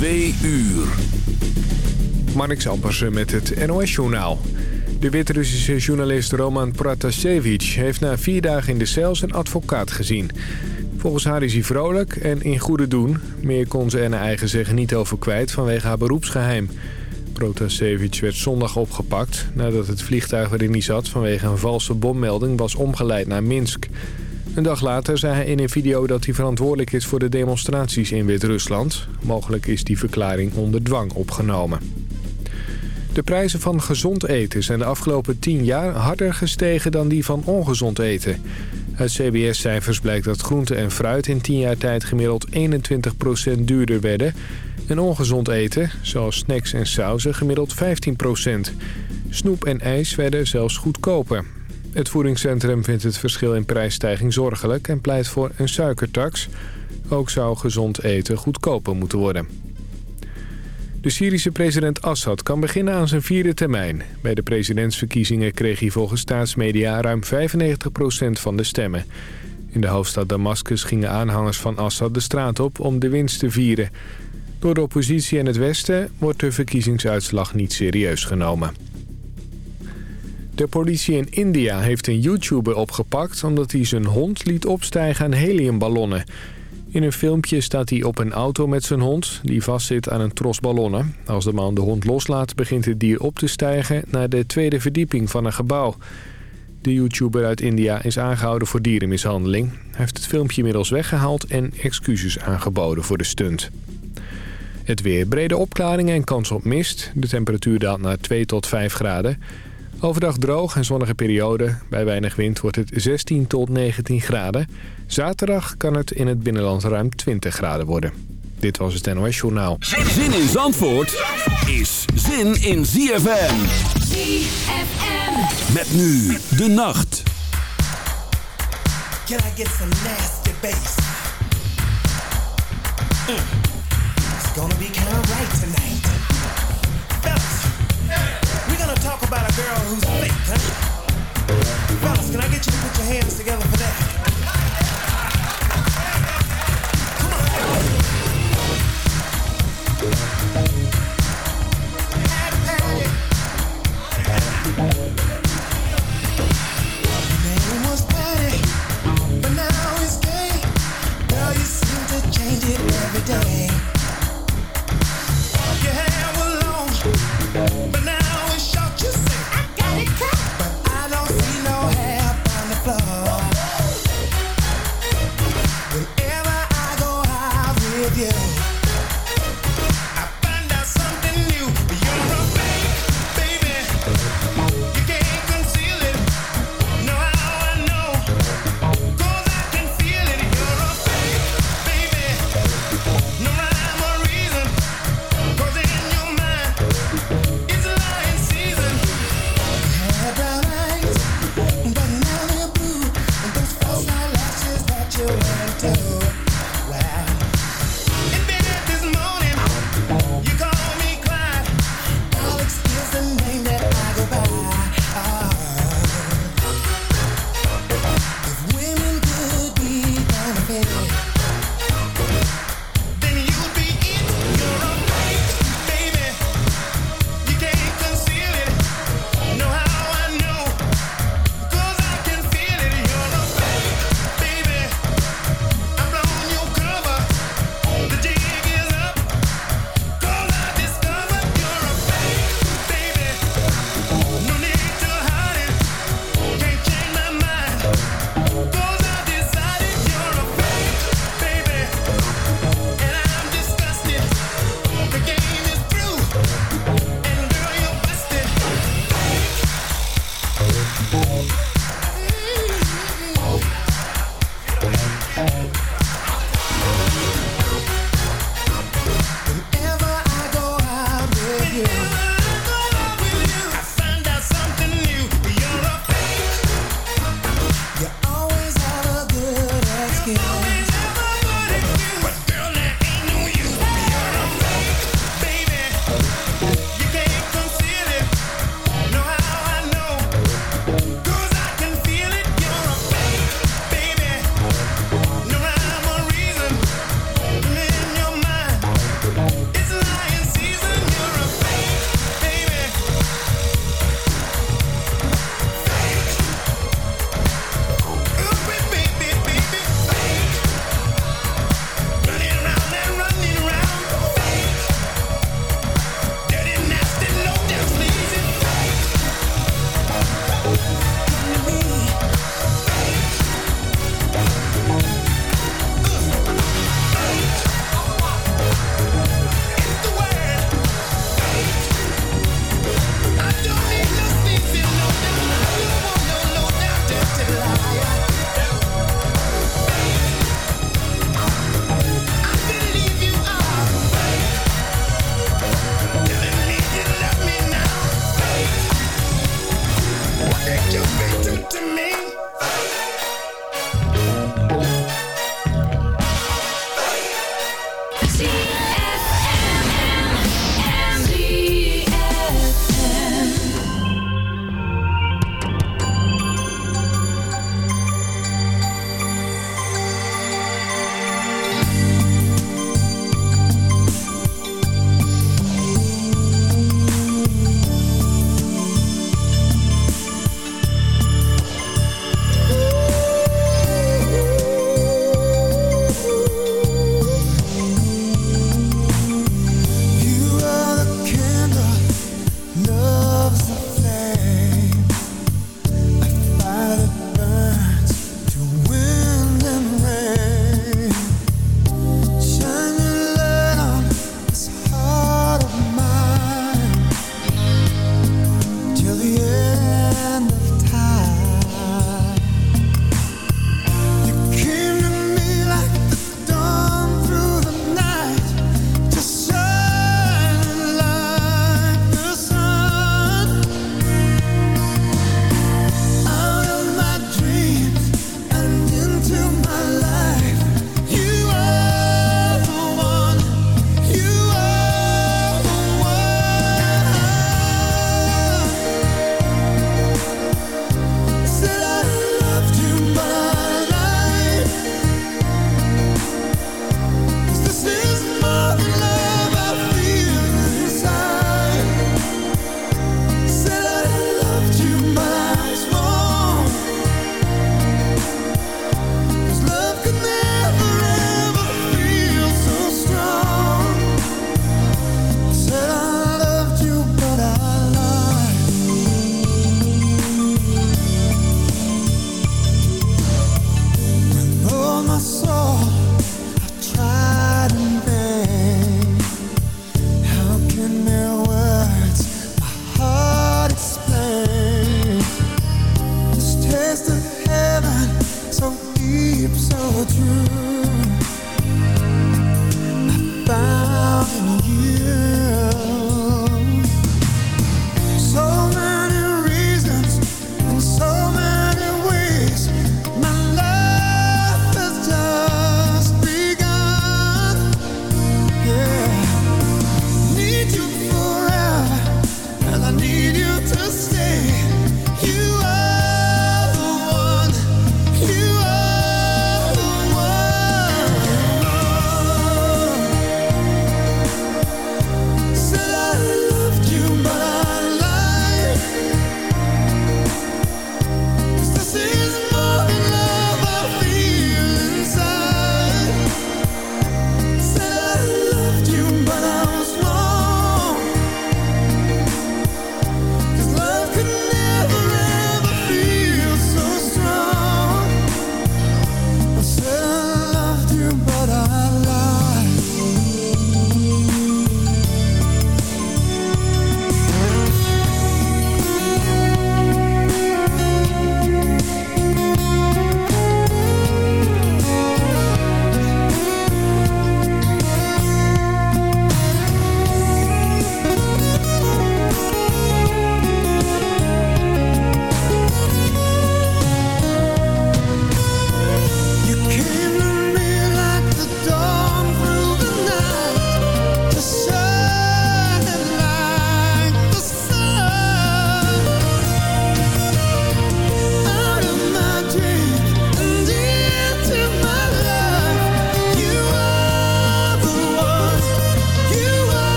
Twee uur. Marnix Ampersen met het NOS-journaal. De Wit-Russische journalist Roman Pratasevich heeft na vier dagen in de cel zijn advocaat gezien. Volgens haar is hij vrolijk en in goede doen. Meer kon ze er naar eigen zeggen niet over kwijt vanwege haar beroepsgeheim. Protasevich werd zondag opgepakt nadat het vliegtuig waarin hij zat... vanwege een valse bommelding was omgeleid naar Minsk. Een dag later zei hij in een video dat hij verantwoordelijk is voor de demonstraties in Wit-Rusland. Mogelijk is die verklaring onder dwang opgenomen. De prijzen van gezond eten zijn de afgelopen 10 jaar harder gestegen dan die van ongezond eten. Uit CBS-cijfers blijkt dat groente en fruit in 10 jaar tijd gemiddeld 21% duurder werden. En ongezond eten, zoals snacks en sauzen, gemiddeld 15%. Snoep en ijs werden zelfs goedkoper. Het voedingscentrum vindt het verschil in prijsstijging zorgelijk en pleit voor een suikertax. Ook zou gezond eten goedkoper moeten worden. De Syrische president Assad kan beginnen aan zijn vierde termijn. Bij de presidentsverkiezingen kreeg hij volgens staatsmedia ruim 95% van de stemmen. In de hoofdstad Damascus gingen aanhangers van Assad de straat op om de winst te vieren. Door de oppositie en het Westen wordt de verkiezingsuitslag niet serieus genomen. De politie in India heeft een YouTuber opgepakt... omdat hij zijn hond liet opstijgen aan heliumballonnen. In een filmpje staat hij op een auto met zijn hond... die vastzit aan een tros ballonnen. Als de man de hond loslaat, begint het dier op te stijgen... naar de tweede verdieping van een gebouw. De YouTuber uit India is aangehouden voor dierenmishandeling. Hij heeft het filmpje inmiddels weggehaald... en excuses aangeboden voor de stunt. Het weer brede opklaringen en kans op mist. De temperatuur daalt naar 2 tot 5 graden... Overdag droog en zonnige periode. Bij weinig wind wordt het 16 tot 19 graden. Zaterdag kan het in het binnenland ruim 20 graden worden. Dit was het NOS Journaal. Zin in Zandvoort is zin in ZFM. ZFM. Met nu de nacht. Can I get some nasty bass? Mm. It's gonna be kind of right tonight. About a girl who's fake, huh? Fellas, can I get you to put your hands together for that? Come on.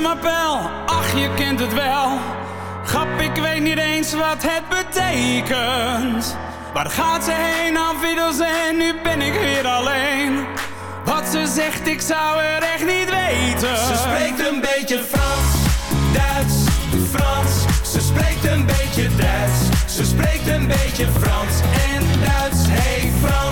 m'appelle, ach je kent het wel. Grap, ik weet niet eens wat het betekent. Waar gaat ze heen, afwiddels en nu ben ik weer alleen. Wat ze zegt, ik zou het echt niet weten. Ze spreekt een beetje Frans, Duits, Frans. Ze spreekt een beetje Duits. Ze spreekt een beetje Frans en Duits. Hey Frans,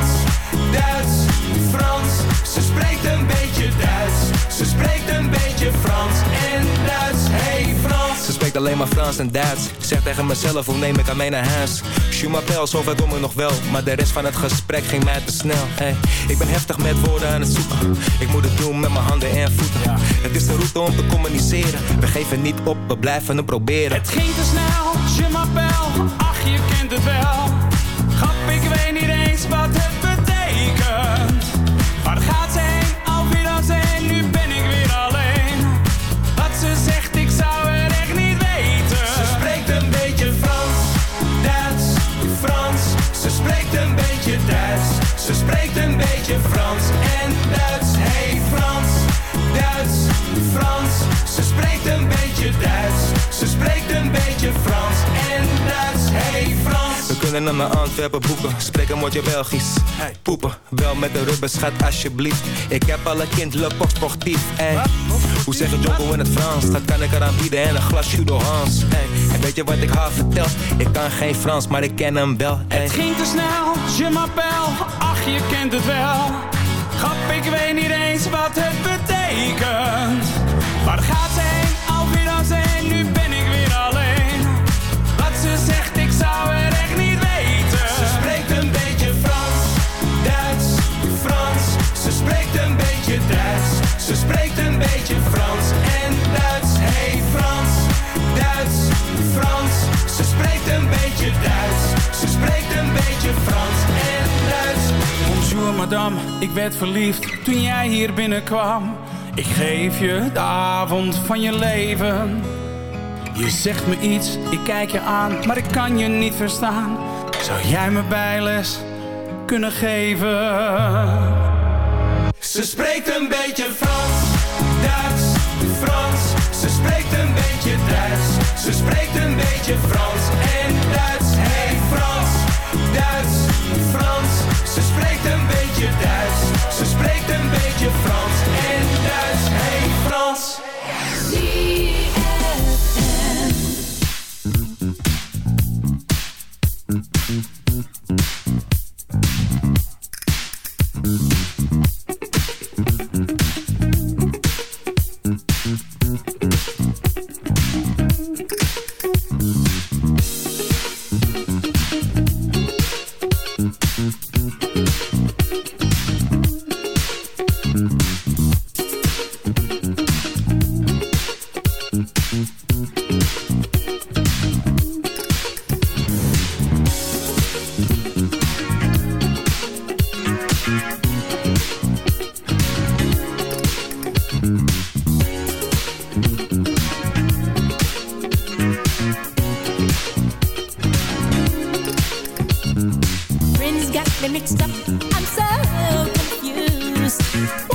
Alleen maar Frans en Duits. Zeg tegen mezelf, hoe neem ik aan mee naar huis? Je m'appelle, zover kom ik nog wel. Maar de rest van het gesprek ging mij te snel. Hey, ik ben heftig met woorden aan het zoeken. Ik moet het doen met mijn handen en voeten. Het is de route om te communiceren. We geven niet op, we blijven het proberen. Het ging te snel, We kunnen naar Antwerpen boeken, spreek een woordje Belgisch. Poepen, wel met de rubber, schat alsjeblieft. Ik heb alle kind, le sportief. Hoe zeg je Jocko in het Frans? Dat kan ik eraan bieden en een glas Judo Hans. En weet je wat ik haar vertel? Ik kan geen Frans, maar ik ken hem wel. Het ging te snel, je m'appelle, ach je kent het wel. Grap, ik weet niet eens wat het betekent. Waar gaat Ik werd verliefd toen jij hier binnenkwam. Ik geef je de avond van je leven. Je zegt me iets, ik kijk je aan, maar ik kan je niet verstaan. Zou jij me bijles kunnen geven? Ze spreekt een beetje Frans, Duits, Frans. Ze spreekt een beetje Duits. Ze spreekt een beetje Frans je Frans. Friends got me mixed up. I'm so confused.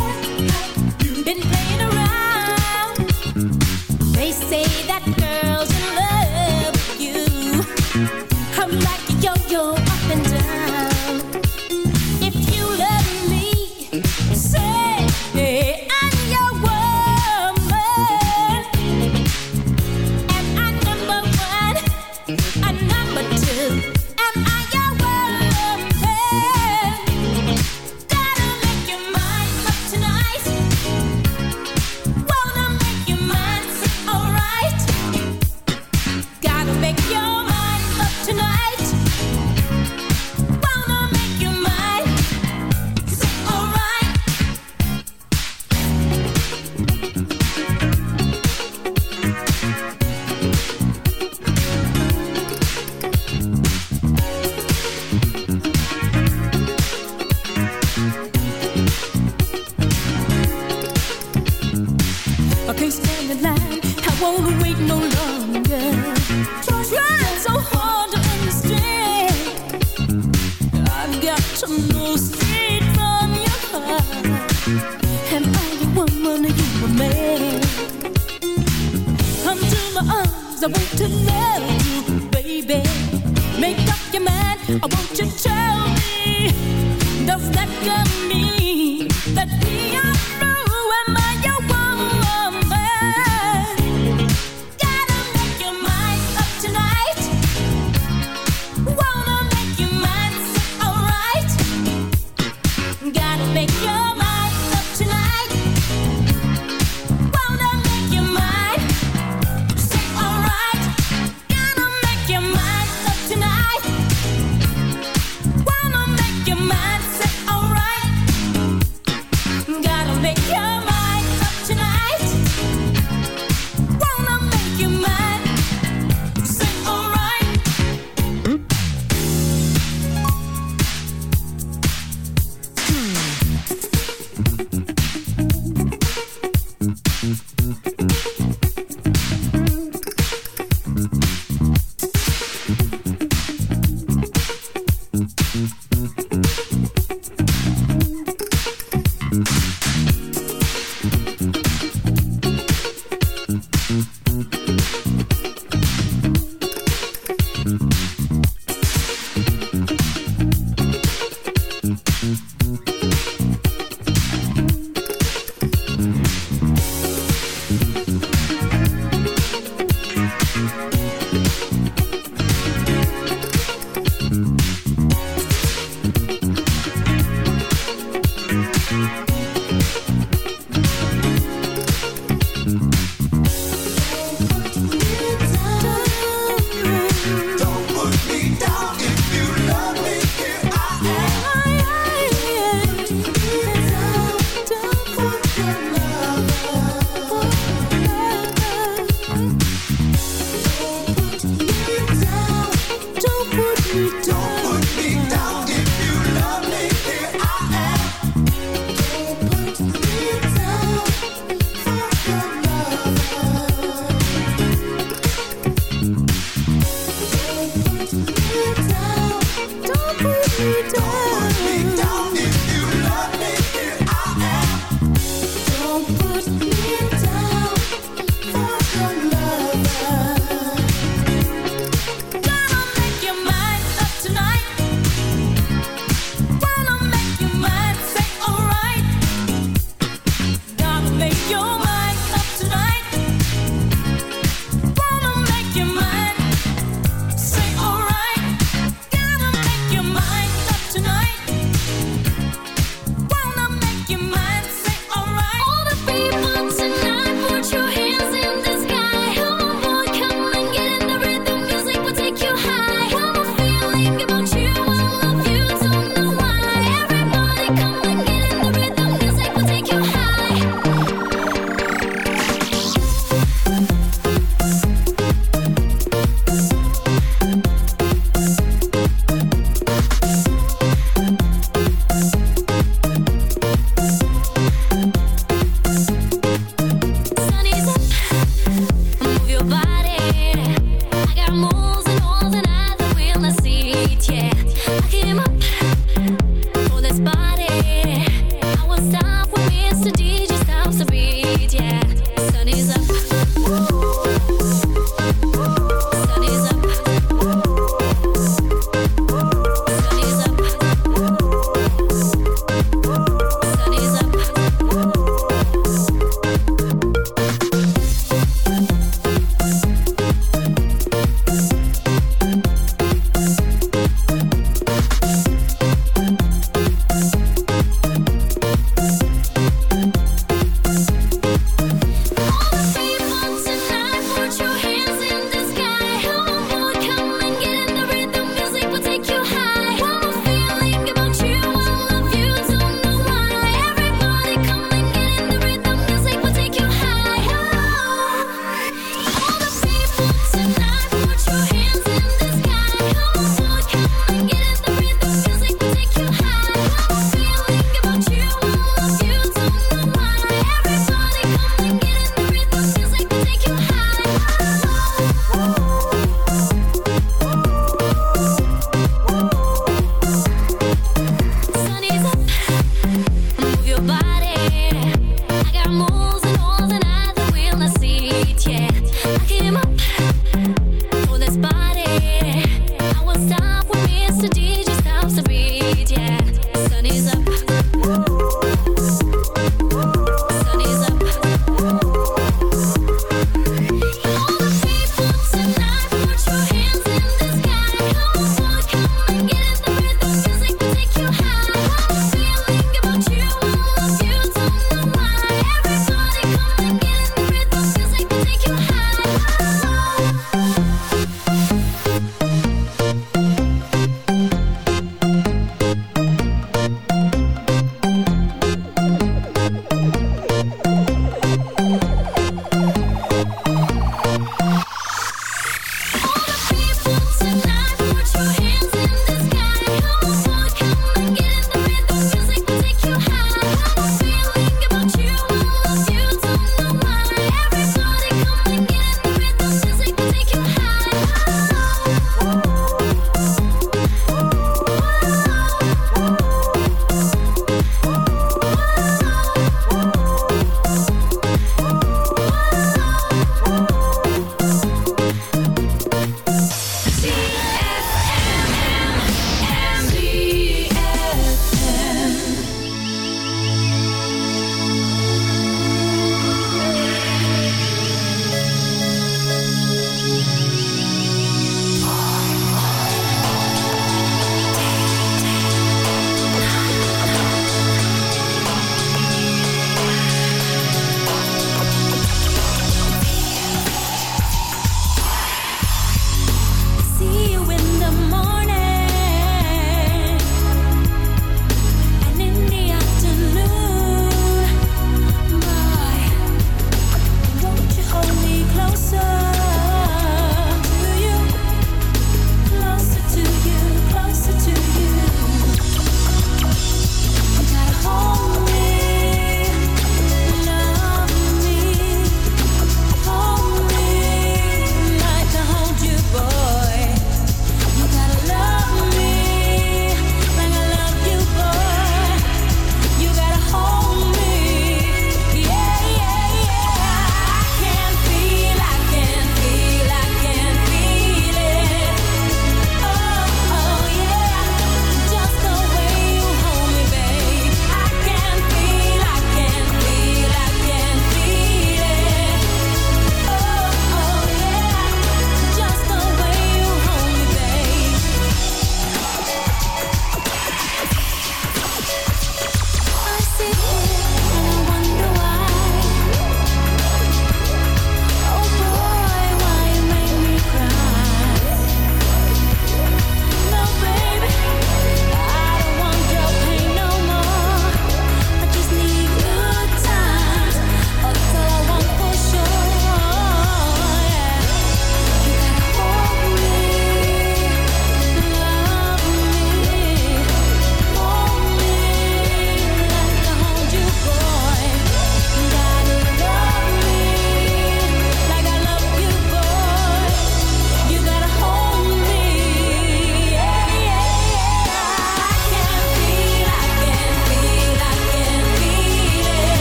don't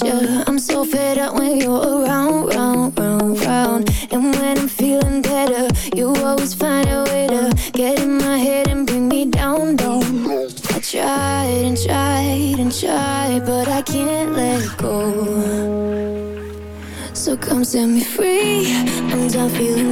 you I'm so fed up when you're around, round, round, round. And when I'm feeling better You always find a way to get in my head and bring me down, down. I tried and tried and tried But I can't let go. So come set me free. I'm done feeling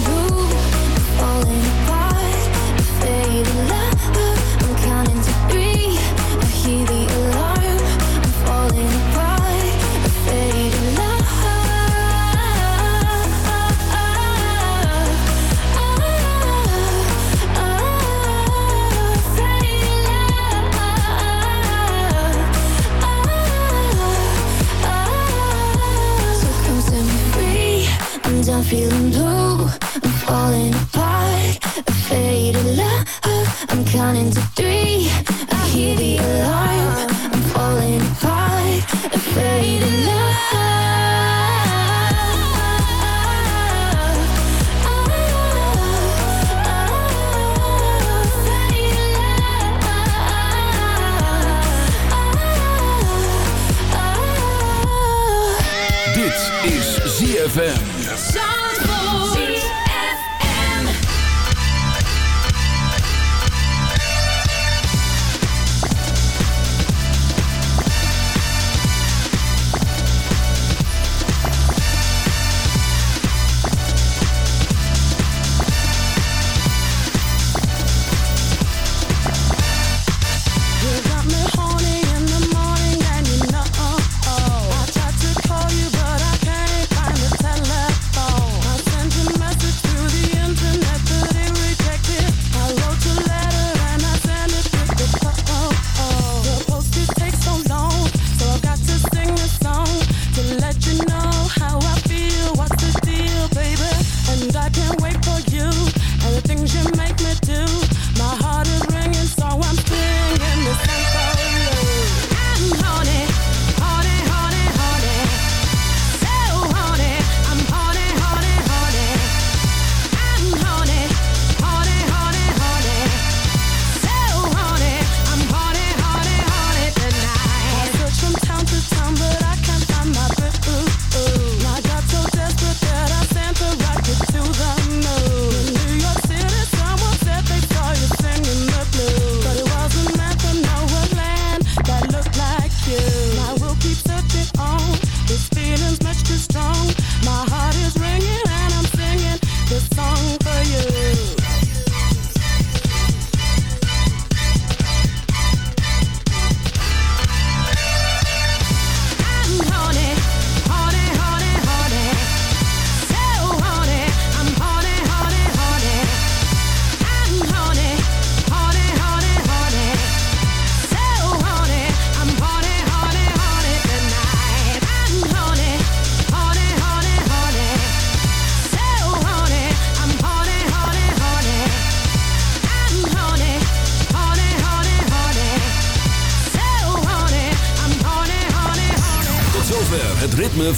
running to